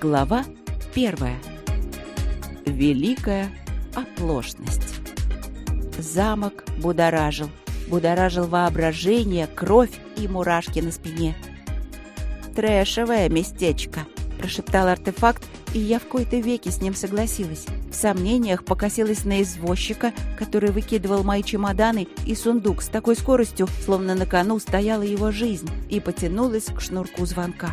Глава первая. Великая оплошность. Замок будоражил. Будоражил воображение, кровь и мурашки на спине. «Трэшевое местечко», — прошептал артефакт, и я в кои-то веки с ним согласилась. В сомнениях покосилась на извозчика, который выкидывал мои чемоданы и сундук с такой скоростью, словно на кону стояла его жизнь, и потянулась к шнурку звонка.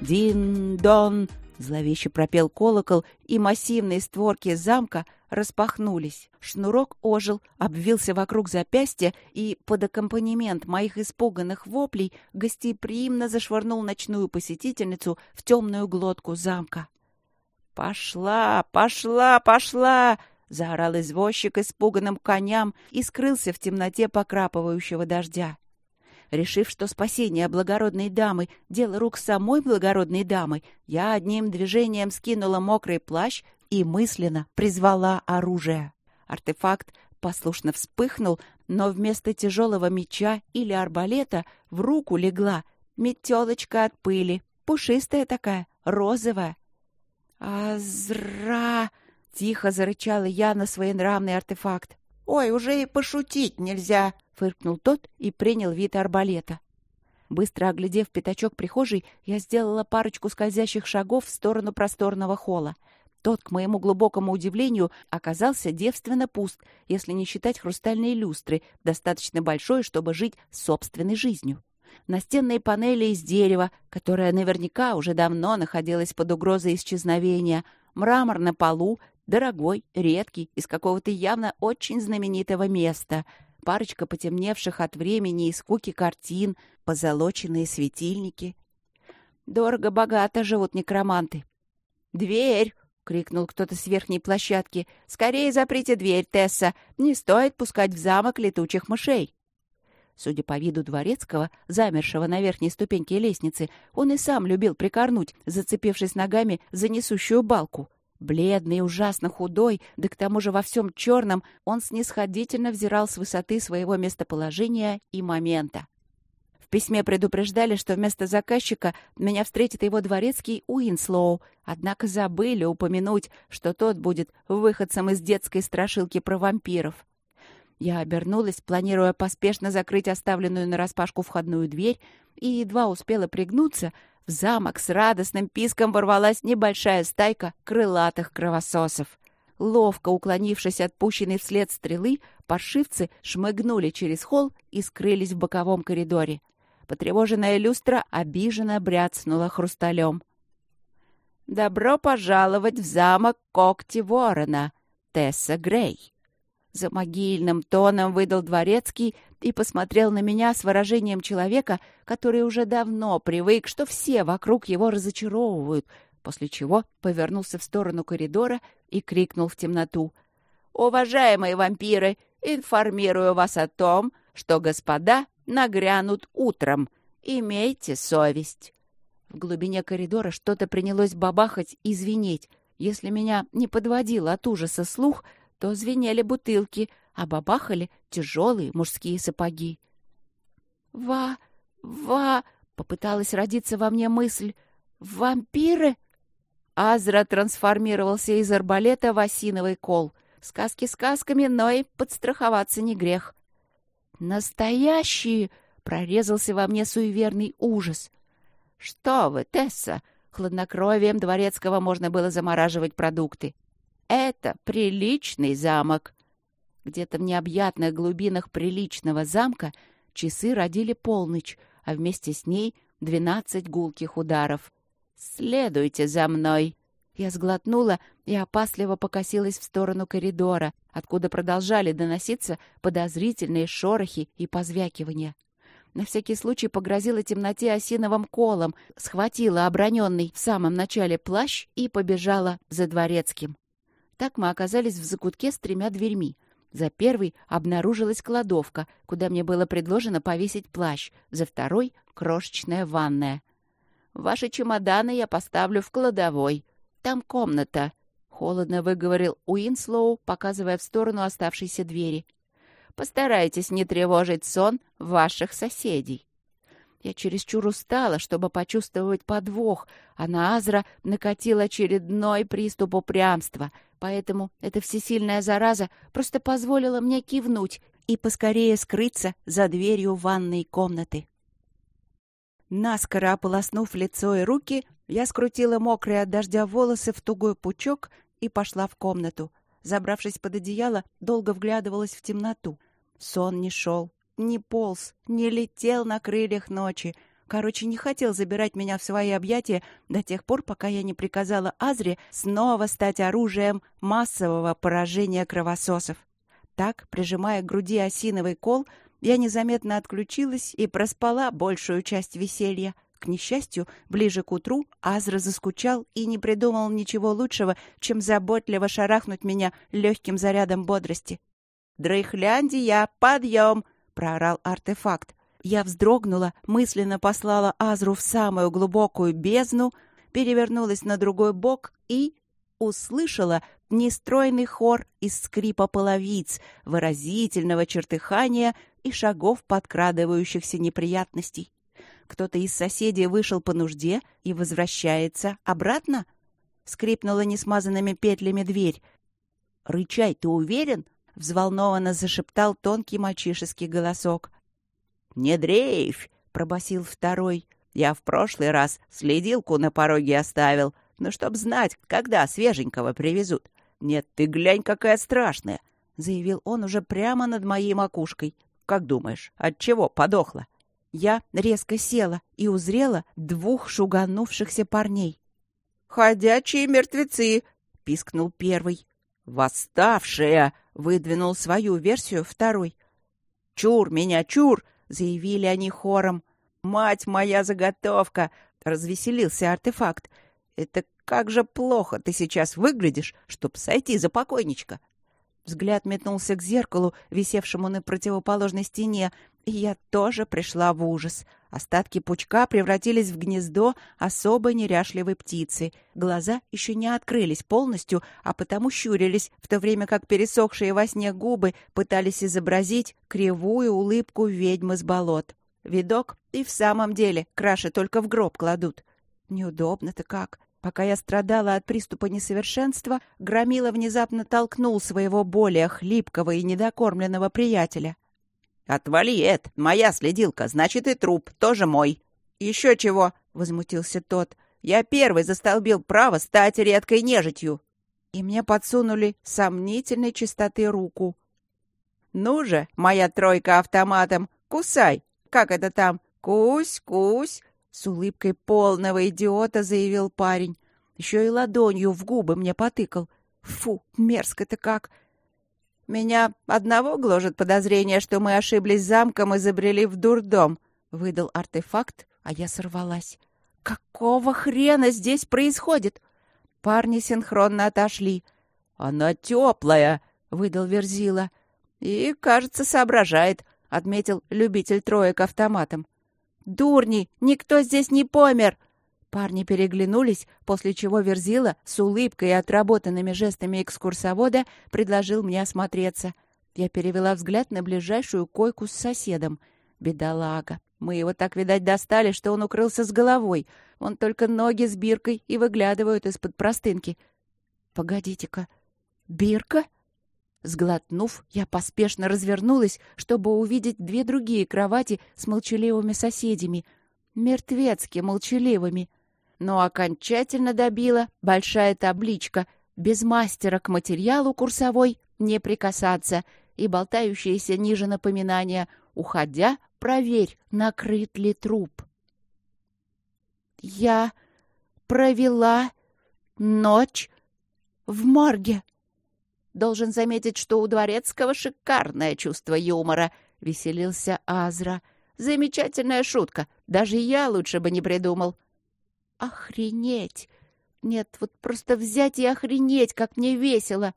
«Дин-дон!» — зловеще пропел колокол, и массивные створки замка распахнулись. Шнурок ожил, обвился вокруг запястья и, под аккомпанемент моих испуганных воплей, гостеприимно зашвырнул ночную посетительницу в темную глотку замка. «Пошла, пошла, пошла!» — заорал извозчик испуганным коням и скрылся в темноте покрапывающего дождя решив, что спасение благородной дамы — дело рук самой благородной дамы, я одним движением скинула мокрый плащ и мысленно призвала оружие. Артефакт послушно вспыхнул, но вместо тяжелого меча или арбалета в руку легла метелочка от пыли, пушистая такая, розовая. «Азра!» — тихо зарычала я на своенравный артефакт. «Ой, уже и пошутить нельзя!» — фыркнул тот и принял вид арбалета. Быстро оглядев пятачок прихожей, я сделала парочку скользящих шагов в сторону просторного холла. Тот, к моему глубокому удивлению, оказался девственно пуст, если не считать хрустальные люстры, достаточно большой, чтобы жить собственной жизнью. Настенные панели из дерева, которое наверняка уже давно находилось под угрозой исчезновения, мрамор на полу, Дорогой, редкий, из какого-то явно очень знаменитого места. Парочка потемневших от времени и скуки картин, позолоченные светильники. Дорого-богато живут некроманты. «Дверь!» — крикнул кто-то с верхней площадки. «Скорее заприте дверь, Тесса! Не стоит пускать в замок летучих мышей!» Судя по виду дворецкого, замершего на верхней ступеньке лестницы, он и сам любил прикорнуть, зацепившись ногами за несущую балку. Бледный и ужасно худой, да к тому же во всем черном, он снисходительно взирал с высоты своего местоположения и момента. В письме предупреждали, что вместо заказчика меня встретит его дворецкий Уинслоу, однако забыли упомянуть, что тот будет выходцем из детской страшилки про вампиров. Я обернулась, планируя поспешно закрыть оставленную нараспашку входную дверь, и едва успела пригнуться — в замок с радостным писком ворвалась небольшая стайка крылатых кровососов. Ловко уклонившись от пущенной вслед стрелы, паршивцы шмыгнули через холл и скрылись в боковом коридоре. Потревоженная люстра обиженно бряцнула хрусталем. «Добро пожаловать в замок Когти Ворона, Тесса Грей!» За могильным тоном выдал дворецкий и посмотрел на меня с выражением человека, который уже давно привык, что все вокруг его разочаровывают, после чего повернулся в сторону коридора и крикнул в темноту. «Уважаемые вампиры, информирую вас о том, что господа нагрянут утром. Имейте совесть». В глубине коридора что-то принялось бабахать и звенеть. Если меня не подводил от ужаса слух — то звенели бутылки, а бабахали тяжелые мужские сапоги. «Ва... ва...» — попыталась родиться во мне мысль. «Вампиры?» Азра трансформировался из арбалета в осиновый кол. Сказки сказками, но и подстраховаться не грех. «Настоящие!» — прорезался во мне суеверный ужас. «Что вы, Тесса!» Хладнокровием дворецкого можно было замораживать продукты. Это приличный замок. Где-то в необъятных глубинах приличного замка часы родили полночь, а вместе с ней двенадцать гулких ударов. «Следуйте за мной!» Я сглотнула и опасливо покосилась в сторону коридора, откуда продолжали доноситься подозрительные шорохи и позвякивания. На всякий случай погрозила темноте осиновым колом, схватила оброненный в самом начале плащ и побежала за дворецким. Так мы оказались в закутке с тремя дверьми. За первой обнаружилась кладовка, куда мне было предложено повесить плащ, за второй — крошечная ванная. «Ваши чемоданы я поставлю в кладовой. Там комната», — холодно выговорил Уинслоу, показывая в сторону оставшейся двери. «Постарайтесь не тревожить сон ваших соседей». Я чересчур устала, чтобы почувствовать подвох, а на Азра накатил очередной приступ упрямства, поэтому эта всесильная зараза просто позволила мне кивнуть и поскорее скрыться за дверью ванной комнаты. Наскоро ополоснув лицо и руки, я скрутила мокрые от дождя волосы в тугой пучок и пошла в комнату. Забравшись под одеяло, долго вглядывалась в темноту. Сон не шел, не полз, не летел на крыльях ночи. Короче, не хотел забирать меня в свои объятия до тех пор, пока я не приказала Азре снова стать оружием массового поражения кровососов. Так, прижимая к груди осиновый кол, я незаметно отключилась и проспала большую часть веселья. К несчастью, ближе к утру Азра заскучал и не придумал ничего лучшего, чем заботливо шарахнуть меня легким зарядом бодрости. «Дрейхляндия, подъем!» — проорал артефакт. Я вздрогнула, мысленно послала Азру в самую глубокую бездну, перевернулась на другой бок и услышала нестройный хор из скрипа половиц, выразительного чертыхания и шагов подкрадывающихся неприятностей. Кто-то из соседей вышел по нужде и возвращается обратно? Скрипнула несмазанными петлями дверь. «Рычай, ты уверен?» — взволнованно зашептал тонкий мальчишеский голосок. «Не дрейфь!» — пробасил второй. «Я в прошлый раз следилку на пороге оставил, но чтоб знать, когда свеженького привезут. Нет, ты глянь, какая страшная!» — заявил он уже прямо над моей макушкой. «Как думаешь, от чего подохла?» Я резко села и узрела двух шуганувшихся парней. «Ходячие мертвецы!» — пискнул первый. «Восставшие!» — выдвинул свою версию второй. «Чур меня, чур!» — заявили они хором. «Мать моя заготовка!» — развеселился артефакт. «Это как же плохо ты сейчас выглядишь, чтоб сойти за покойничка!» Взгляд метнулся к зеркалу, висевшему на противоположной стене, и я тоже пришла в ужас. Остатки пучка превратились в гнездо особо неряшливой птицы. Глаза еще не открылись полностью, а потому щурились, в то время как пересохшие во сне губы пытались изобразить кривую улыбку ведьмы с болот. Видок и в самом деле краши только в гроб кладут. Неудобно-то как. Пока я страдала от приступа несовершенства, Громила внезапно толкнул своего более хлипкого и недокормленного приятеля. «Отвали, Эд! Моя следилка, значит, и труп тоже мой!» «Еще чего!» — возмутился тот. «Я первый застолбил право стать редкой нежитью!» И мне подсунули сомнительной чистоты руку. «Ну же, моя тройка автоматом, кусай! Как это там? Кусь, кусь!» С улыбкой полного идиота заявил парень. Еще и ладонью в губы мне потыкал. Фу, мерзко-то как! Меня одного гложет подозрение, что мы ошиблись замком и забрели в дурдом. Выдал артефакт, а я сорвалась. Какого хрена здесь происходит? Парни синхронно отошли. Она теплая, выдал Верзила. И, кажется, соображает, отметил любитель троек автоматом. «Дурни! Никто здесь не помер!» Парни переглянулись, после чего Верзила с улыбкой и отработанными жестами экскурсовода предложил мне осмотреться. Я перевела взгляд на ближайшую койку с соседом. Бедолага. Мы его так, видать, достали, что он укрылся с головой. Он только ноги с биркой и выглядывают из-под простынки. Погодите-ка. Бирка? Сглотнув, я поспешно развернулась, чтобы увидеть две другие кровати с молчаливыми соседями. Мертвецки молчаливыми. Но окончательно добила большая табличка «Без мастера к материалу курсовой не прикасаться» и болтающееся ниже напоминание «Уходя, проверь, накрыт ли труп». Я провела ночь в морге. Должен заметить, что у Дворецкого шикарное чувство юмора, — веселился Азра. Замечательная шутка. Даже я лучше бы не придумал. Охренеть! Нет, вот просто взять и охренеть, как мне весело!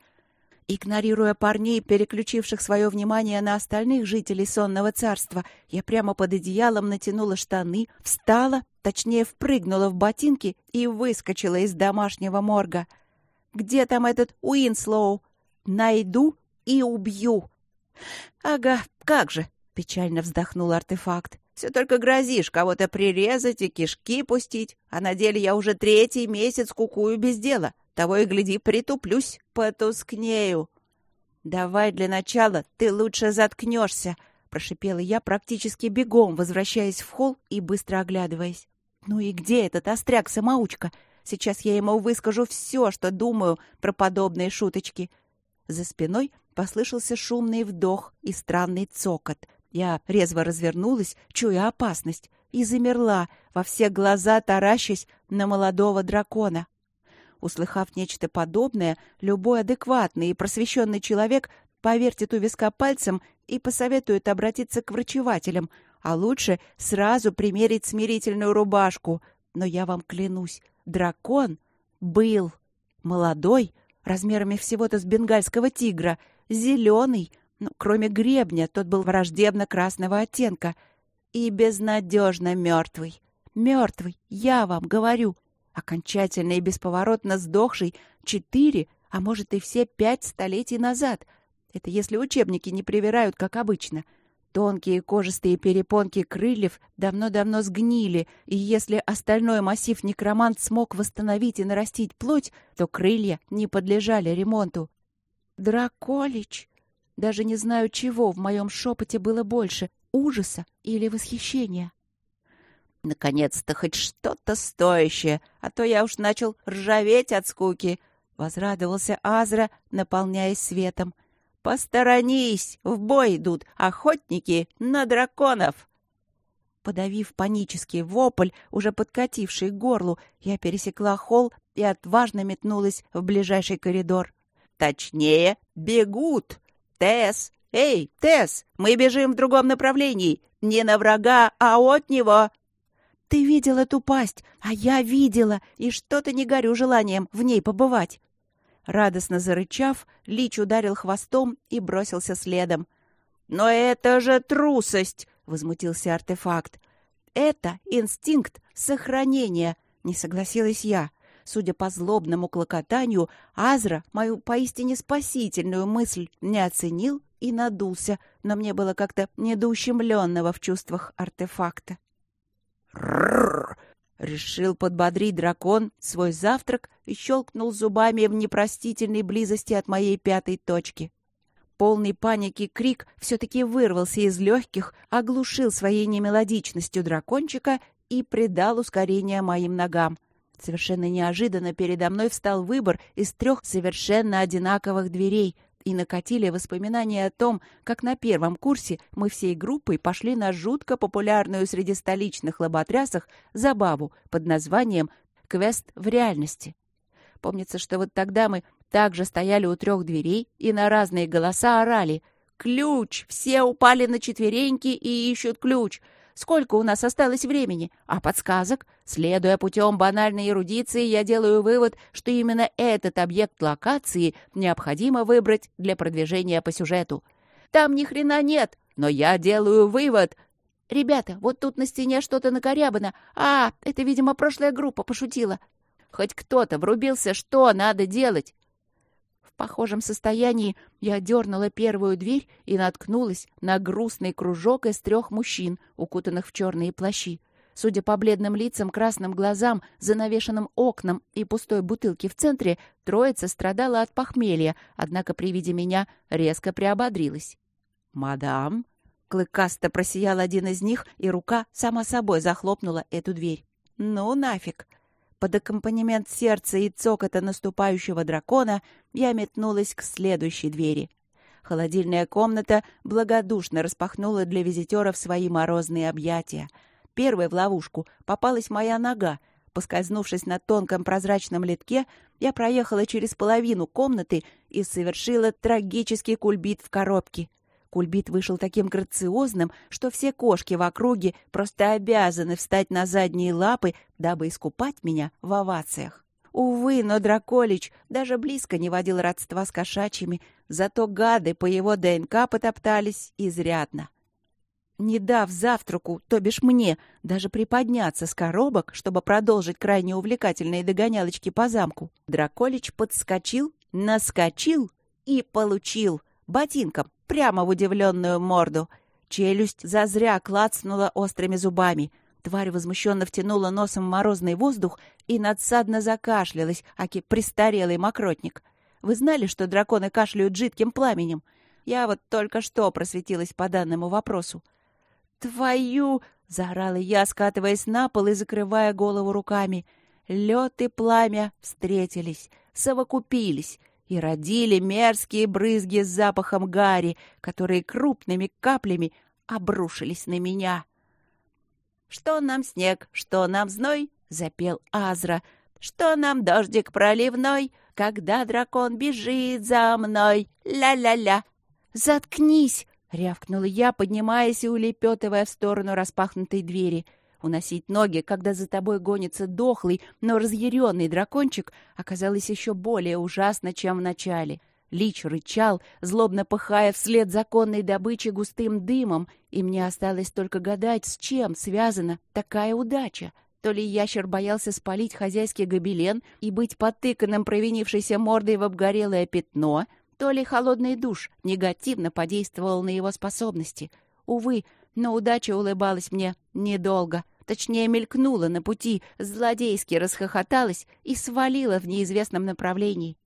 Игнорируя парней, переключивших свое внимание на остальных жителей сонного царства, я прямо под одеялом натянула штаны, встала, точнее, впрыгнула в ботинки и выскочила из домашнего морга. «Где там этот Уинслоу?» Найду и убью. Ага, как же, печально вздохнул артефакт. Все только грозишь кого-то прирезать и кишки пустить, а на деле я уже третий месяц кукую без дела. Того и гляди, притуплюсь, потускнею. «Давай для начала ты лучше заткнешься», — прошипела я практически бегом, возвращаясь в холл и быстро оглядываясь. «Ну и где этот остряк-самоучка? Сейчас я ему выскажу все, что думаю про подобные шуточки». За спиной послышался шумный вдох и странный цокот. Я резво развернулась, чуя опасность, и замерла, во все глаза таращась на молодого дракона. Услыхав нечто подобное, любой адекватный и просвещенный человек повертит у виска пальцем и посоветует обратиться к врачевателям, а лучше сразу примерить смирительную рубашку. Но я вам клянусь, дракон был молодой, размерами всего-то с бенгальского тигра, зеленый, ну, кроме гребня, тот был враждебно-красного оттенка, и безнадежно мертвый. Мертвый, я вам говорю, окончательно и бесповоротно сдохший четыре, а может и все пять столетий назад. Это если учебники не привирают, как обычно. Тонкие кожистые перепонки крыльев давно-давно сгнили, и если остальной массив некромант смог восстановить и нарастить плоть, то крылья не подлежали ремонту. «Драколич!» Даже не знаю, чего в моем шепоте было больше — ужаса или восхищения. «Наконец-то хоть что-то стоящее, а то я уж начал ржаветь от скуки», — возрадовался Азра, наполняясь светом. «Посторонись! В бой идут охотники на драконов!» Подавив панический вопль, уже подкативший к горлу, я пересекла холл и отважно метнулась в ближайший коридор. «Точнее, бегут! Тесс! Эй, Тесс, мы бежим в другом направлении! Не на врага, а от него!» Ты видел эту пасть, а я видела, и что-то не горю желанием в ней побывать. Радостно зарычав, Лич ударил хвостом и бросился следом. «Но это же трусость!» — возмутился артефакт. «Это инстинкт сохранения», — не согласилась я. Судя по злобному клокотанию, Азра мою поистине спасительную мысль не оценил и надулся, но мне было как-то недоущемленного в чувствах артефакта. «Рррр!» — решил подбодрить дракон свой завтрак и щелкнул зубами в непростительной близости от моей пятой точки. Полный паники крик все-таки вырвался из легких, оглушил своей немелодичностью дракончика и придал ускорение моим ногам. Совершенно неожиданно передо мной встал выбор из трех совершенно одинаковых дверей, и накатили воспоминания о том, как на первом курсе мы всей группой пошли на жутко популярную среди столичных лоботрясах забаву под названием «Квест в реальности». Помнится, что вот тогда мы также стояли у трех дверей и на разные голоса орали «Ключ! Все упали на четвереньки и ищут ключ! Сколько у нас осталось времени? А подсказок? Следуя путем банальной эрудиции, я делаю вывод, что именно этот объект локации необходимо выбрать для продвижения по сюжету. Там ни хрена нет, но я делаю вывод. Ребята, вот тут на стене что-то накорябано. А, это, видимо, прошлая группа пошутила. Хоть кто-то врубился, что надо делать похожем состоянии я дернула первую дверь и наткнулась на грустный кружок из трех мужчин, укутанных в черные плащи. Судя по бледным лицам, красным глазам, занавешенным окнам и пустой бутылке в центре, троица страдала от похмелья, однако при виде меня резко приободрилась. «Мадам!» Клыкасто просиял один из них, и рука сама собой захлопнула эту дверь. «Ну нафиг!» Под аккомпанемент сердца и цокота наступающего дракона я метнулась к следующей двери. Холодильная комната благодушно распахнула для визитеров свои морозные объятия. Первой в ловушку попалась моя нога. Поскользнувшись на тонком прозрачном литке, я проехала через половину комнаты и совершила трагический кульбит в коробке — Кульбит вышел таким грациозным, что все кошки в округе просто обязаны встать на задние лапы, дабы искупать меня в овациях. Увы, но Драколич даже близко не водил родства с кошачьими, зато гады по его ДНК потоптались изрядно. Не дав завтраку, то бишь мне, даже приподняться с коробок, чтобы продолжить крайне увлекательные догонялочки по замку, Драколич подскочил, наскочил и получил ботинком прямо в удивленную морду. Челюсть зазря клацнула острыми зубами. Тварь возмущенно втянула носом морозный воздух и надсадно закашлялась, аки престарелый мокротник. Вы знали, что драконы кашляют жидким пламенем? Я вот только что просветилась по данному вопросу. «Твою!» — заорала я, скатываясь на пол и закрывая голову руками. Лед и пламя встретились, совокупились и родили мерзкие брызги с запахом гари, которые крупными каплями обрушились на меня. «Что нам снег, что нам зной?» — запел Азра. «Что нам дождик проливной, когда дракон бежит за мной? Ля-ля-ля!» «Заткнись!» — рявкнула я, поднимаясь и улепетывая в сторону распахнутой двери — Уносить ноги, когда за тобой гонится дохлый, но разъяренный дракончик, оказалось еще более ужасно, чем в начале. Лич рычал, злобно пыхая вслед законной добычи густым дымом, и мне осталось только гадать, с чем связана такая удача. То ли ящер боялся спалить хозяйский гобелен и быть потыканным провинившейся мордой в обгорелое пятно, то ли холодный душ негативно подействовал на его способности. Увы, но удача улыбалась мне недолго — Точнее, мелькнула на пути, злодейски расхохоталась и свалила в неизвестном направлении.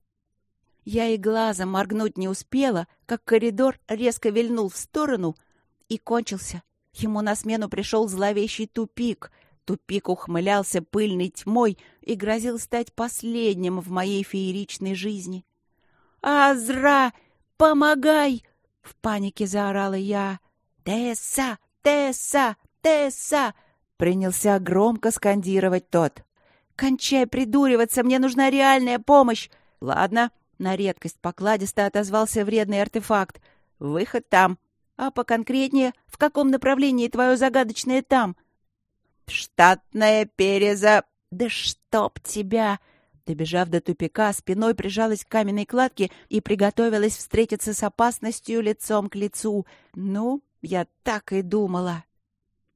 Я и глазом моргнуть не успела, как коридор резко вильнул в сторону и кончился. Ему на смену пришел зловещий тупик. Тупик ухмылялся пыльной тьмой и грозил стать последним в моей фееричной жизни. «Азра, помогай!» — в панике заорала я. «Тесса! Тесса! Тесса!» Принялся громко скандировать тот. «Кончай придуриваться, мне нужна реальная помощь!» «Ладно», — на редкость покладисто отозвался вредный артефакт. «Выход там. А поконкретнее, в каком направлении твое загадочное там?» «Штатная переза...» «Да чтоб тебя!» Добежав до тупика, спиной прижалась к каменной кладке и приготовилась встретиться с опасностью лицом к лицу. Ну, я так и думала.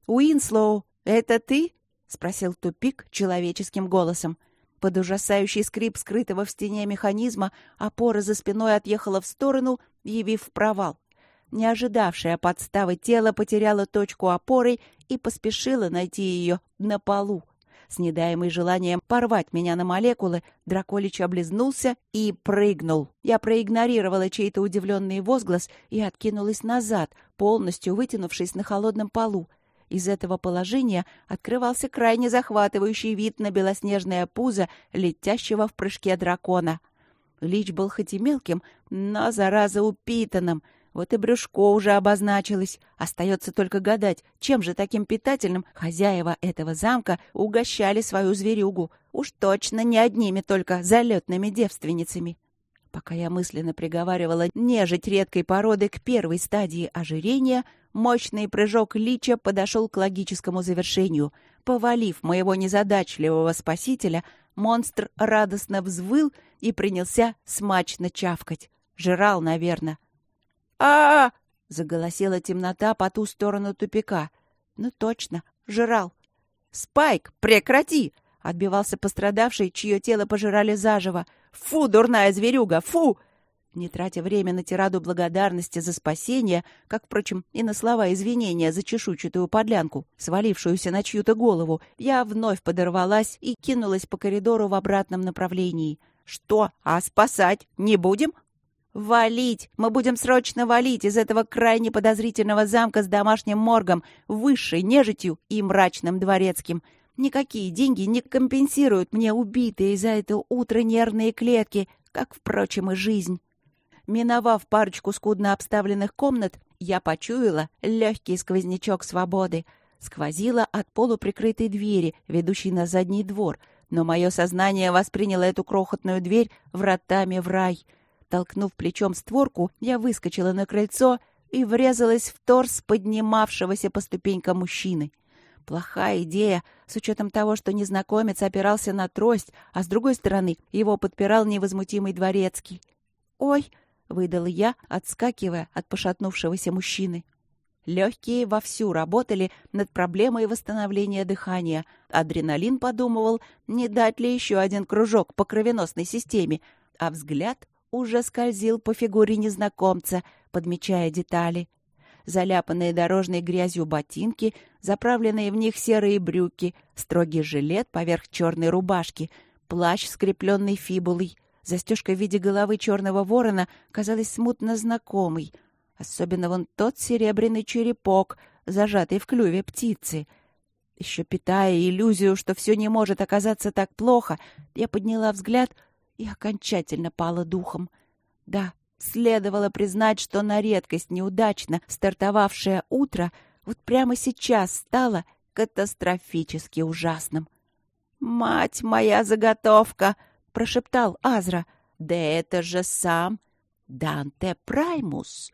«Уинслоу!» «Это ты?» — спросил тупик человеческим голосом. Под ужасающий скрип скрытого в стене механизма опора за спиной отъехала в сторону, явив провал. Не ожидавшее подставы тело потеряла точку опоры и поспешила найти ее на полу. С недаемой желанием порвать меня на молекулы, Драколич облизнулся и прыгнул. Я проигнорировала чей-то удивленный возглас и откинулась назад, полностью вытянувшись на холодном полу. Из этого положения открывался крайне захватывающий вид на белоснежное пузо летящего в прыжке дракона. Лич был хоть и мелким, но, зараза, упитанным. Вот и брюшко уже обозначилось. Остается только гадать, чем же таким питательным хозяева этого замка угощали свою зверюгу. Уж точно не одними только залетными девственницами. Пока я мысленно приговаривала нежить редкой породы к первой стадии ожирения, мощный прыжок Лича подошел к логическому завершению. Повалив моего незадачливого спасителя, монстр радостно взвыл и принялся смачно чавкать. Жрал, наверное. а, -а, -а заголосила темнота по ту сторону тупика. «Ну точно, жрал». «Спайк, прекрати!» — отбивался пострадавший, чье тело пожирали заживо. «Фу, дурная зверюга, фу!» Не тратя время на тираду благодарности за спасение, как, впрочем, и на слова извинения за чешуйчатую подлянку, свалившуюся на чью-то голову, я вновь подорвалась и кинулась по коридору в обратном направлении. «Что? А спасать не будем?» «Валить! Мы будем срочно валить из этого крайне подозрительного замка с домашним моргом, высшей нежитью и мрачным дворецким!» Никакие деньги не компенсируют мне убитые за это утро нервные клетки, как, впрочем, и жизнь. Миновав парочку скудно обставленных комнат, я почуяла легкий сквознячок свободы. Сквозила от полуприкрытой двери, ведущей на задний двор, но мое сознание восприняло эту крохотную дверь вратами в рай. Толкнув плечом створку, я выскочила на крыльцо и врезалась в торс поднимавшегося по ступенькам мужчины. Плохая идея, с учетом того, что незнакомец опирался на трость, а с другой стороны его подпирал невозмутимый дворецкий. «Ой!» — выдала я, отскакивая от пошатнувшегося мужчины. Легкие вовсю работали над проблемой восстановления дыхания. Адреналин подумывал, не дать ли еще один кружок по кровеносной системе, а взгляд уже скользил по фигуре незнакомца, подмечая детали. заляпанные дорожной грязью ботинки, заправленные в них серые брюки, строгий жилет поверх черной рубашки, плащ, скрепленный фибулой. Застежка в виде головы черного ворона казалась смутно знакомой. Особенно вон тот серебряный черепок, зажатый в клюве птицы. Еще питая иллюзию, что все не может оказаться так плохо, я подняла взгляд и окончательно пала духом. Да, следовало признать, что на редкость неудачно стартовавшее утро вот прямо сейчас стало катастрофически ужасным. «Мать моя заготовка!» Прошептал Азра. «Да это же сам Данте Праймус!»